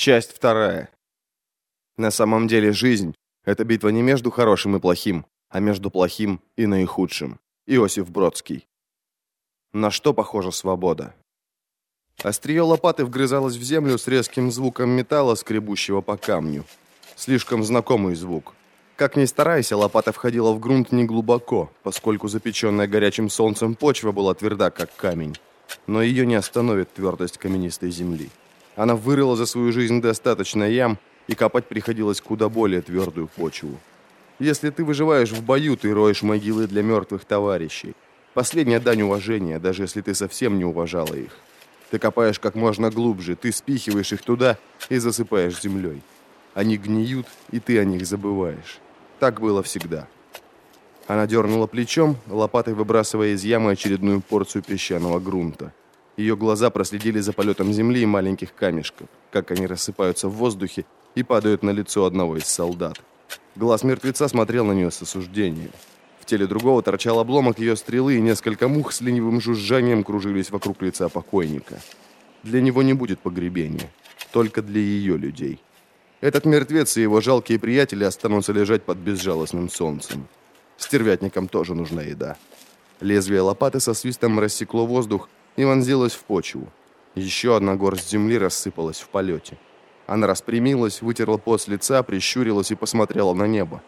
Часть вторая. На самом деле жизнь – это битва не между хорошим и плохим, а между плохим и наихудшим. Иосиф Бродский. На что похожа свобода? Острие лопаты вгрызалось в землю с резким звуком металла, скребущего по камню. Слишком знакомый звук. Как ни старайся, лопата входила в грунт неглубоко, поскольку запеченная горячим солнцем почва была тверда, как камень. Но ее не остановит твердость каменистой земли. Она вырыла за свою жизнь достаточно ям, и копать приходилось куда более твердую почву. Если ты выживаешь в бою, ты роешь могилы для мертвых товарищей. Последняя дань уважения, даже если ты совсем не уважала их. Ты копаешь как можно глубже, ты спихиваешь их туда и засыпаешь землей. Они гниют, и ты о них забываешь. Так было всегда. Она дернула плечом, лопатой выбрасывая из ямы очередную порцию песчаного грунта. Ее глаза проследили за полетом земли и маленьких камешков, как они рассыпаются в воздухе и падают на лицо одного из солдат. Глаз мертвеца смотрел на нее с осуждением. В теле другого торчал обломок ее стрелы, и несколько мух с ленивым жужжанием кружились вокруг лица покойника. Для него не будет погребения, только для ее людей. Этот мертвец и его жалкие приятели останутся лежать под безжалостным солнцем. Стервятникам тоже нужна еда. Лезвие лопаты со свистом рассекло воздух, и вонзилась в почву. Еще одна горсть земли рассыпалась в полете. Она распрямилась, вытерла пот с лица, прищурилась и посмотрела на небо.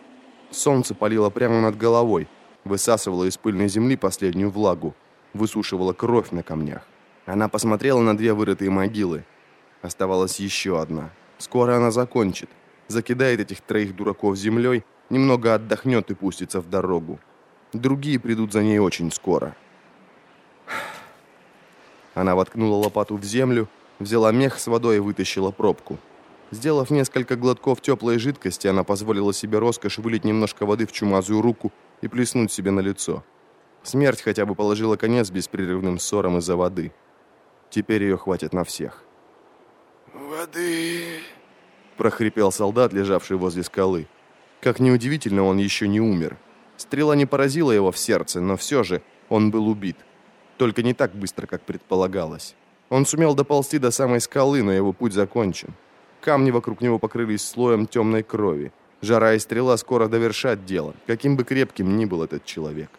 Солнце палило прямо над головой, высасывало из пыльной земли последнюю влагу, высушивало кровь на камнях. Она посмотрела на две вырытые могилы. Оставалась еще одна. Скоро она закончит. Закидает этих троих дураков землей, немного отдохнет и пустится в дорогу. Другие придут за ней очень скоро. Она воткнула лопату в землю, взяла мех с водой и вытащила пробку. Сделав несколько глотков теплой жидкости, она позволила себе роскошь вылить немножко воды в чумазую руку и плеснуть себе на лицо. Смерть хотя бы положила конец беспрерывным ссорам из-за воды. Теперь ее хватит на всех. «Воды!» – прохрипел солдат, лежавший возле скалы. Как неудивительно, он еще не умер. Стрела не поразила его в сердце, но все же он был убит – только не так быстро, как предполагалось. Он сумел доползти до самой скалы, но его путь закончен. Камни вокруг него покрылись слоем темной крови. Жара и стрела скоро довершат дело, каким бы крепким ни был этот человек.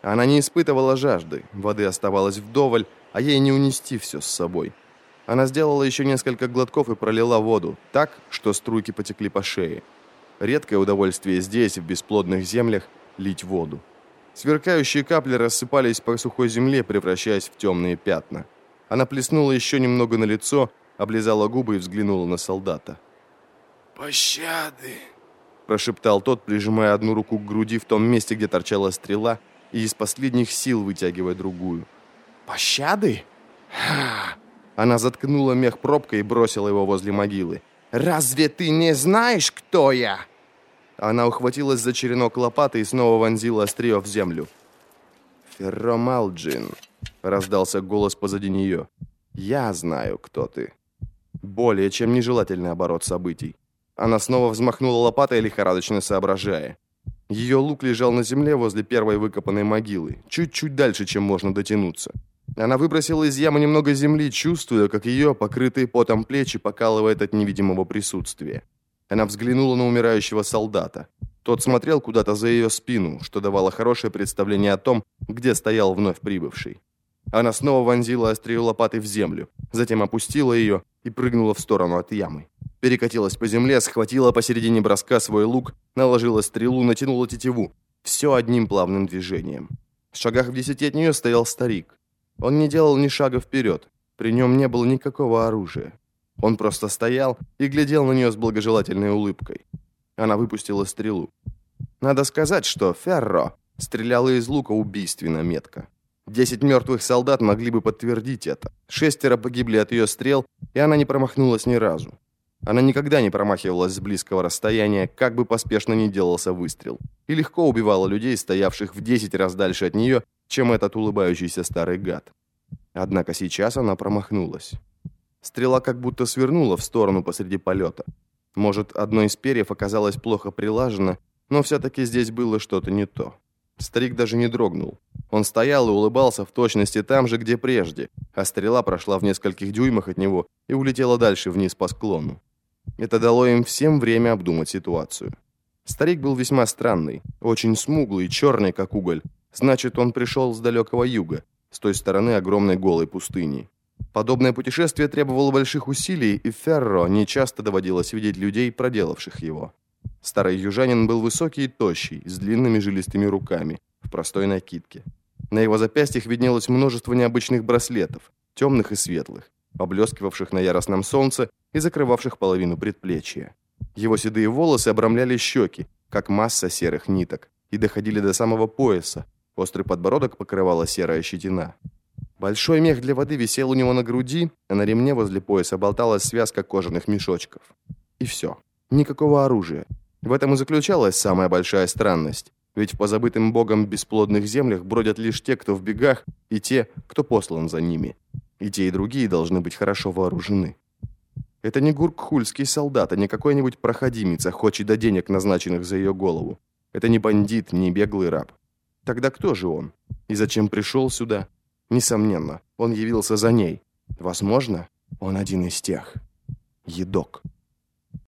Она не испытывала жажды, воды оставалось вдоволь, а ей не унести все с собой. Она сделала еще несколько глотков и пролила воду, так, что струйки потекли по шее. Редкое удовольствие здесь, в бесплодных землях, лить воду. Сверкающие капли рассыпались по сухой земле, превращаясь в темные пятна. Она плеснула еще немного на лицо, облизала губы и взглянула на солдата. «Пощады!» Прошептал тот, прижимая одну руку к груди в том месте, где торчала стрела, и из последних сил вытягивая другую. «Пощады?» Ха! Она заткнула мех пробкой и бросила его возле могилы. «Разве ты не знаешь, кто я?» Она ухватилась за черенок лопаты и снова вонзила острие в землю. «Ферромалджин», — раздался голос позади нее. «Я знаю, кто ты». Более чем нежелательный оборот событий. Она снова взмахнула лопатой, лихорадочно соображая. Ее лук лежал на земле возле первой выкопанной могилы, чуть-чуть дальше, чем можно дотянуться. Она выбросила из ямы немного земли, чувствуя, как ее, покрытые потом плечи, покалывает от невидимого присутствия. Она взглянула на умирающего солдата. Тот смотрел куда-то за ее спину, что давало хорошее представление о том, где стоял вновь прибывший. Она снова вонзила острие лопаты в землю, затем опустила ее и прыгнула в сторону от ямы. Перекатилась по земле, схватила посередине броска свой лук, наложила стрелу, натянула тетиву. Все одним плавным движением. В шагах в десяти от нее стоял старик. Он не делал ни шага вперед. При нем не было никакого оружия. Он просто стоял и глядел на нее с благожелательной улыбкой. Она выпустила стрелу. Надо сказать, что Ферро стреляла из лука убийственно метко. Десять мертвых солдат могли бы подтвердить это. Шестеро погибли от ее стрел, и она не промахнулась ни разу. Она никогда не промахивалась с близкого расстояния, как бы поспешно ни делался выстрел. И легко убивала людей, стоявших в десять раз дальше от нее, чем этот улыбающийся старый гад. Однако сейчас она промахнулась. Стрела как будто свернула в сторону посреди полета. Может, одно из перьев оказалось плохо прилажено, но все-таки здесь было что-то не то. Старик даже не дрогнул. Он стоял и улыбался в точности там же, где прежде, а стрела прошла в нескольких дюймах от него и улетела дальше вниз по склону. Это дало им всем время обдумать ситуацию. Старик был весьма странный, очень смуглый, черный, как уголь. Значит, он пришел с далекого юга, с той стороны огромной голой пустыни. Подобное путешествие требовало больших усилий, и Ферро нечасто доводилось видеть людей, проделавших его. Старый южанин был высокий и тощий, с длинными жилистыми руками, в простой накидке. На его запястьях виднелось множество необычных браслетов, темных и светлых, поблескивавших на яростном солнце и закрывавших половину предплечья. Его седые волосы обрамляли щеки, как масса серых ниток, и доходили до самого пояса. Острый подбородок покрывала серая щетина. Большой мех для воды висел у него на груди, а на ремне возле пояса болталась связка кожаных мешочков. И все. Никакого оружия. В этом и заключалась самая большая странность. Ведь в позабытым богом бесплодных землях бродят лишь те, кто в бегах, и те, кто послан за ними. И те, и другие должны быть хорошо вооружены. Это не гуркхульский солдат, а не какой-нибудь проходимец, охочий до денег, назначенных за ее голову. Это не бандит, не беглый раб. Тогда кто же он? И зачем пришел сюда? Несомненно, он явился за ней. Возможно, он один из тех. Едок.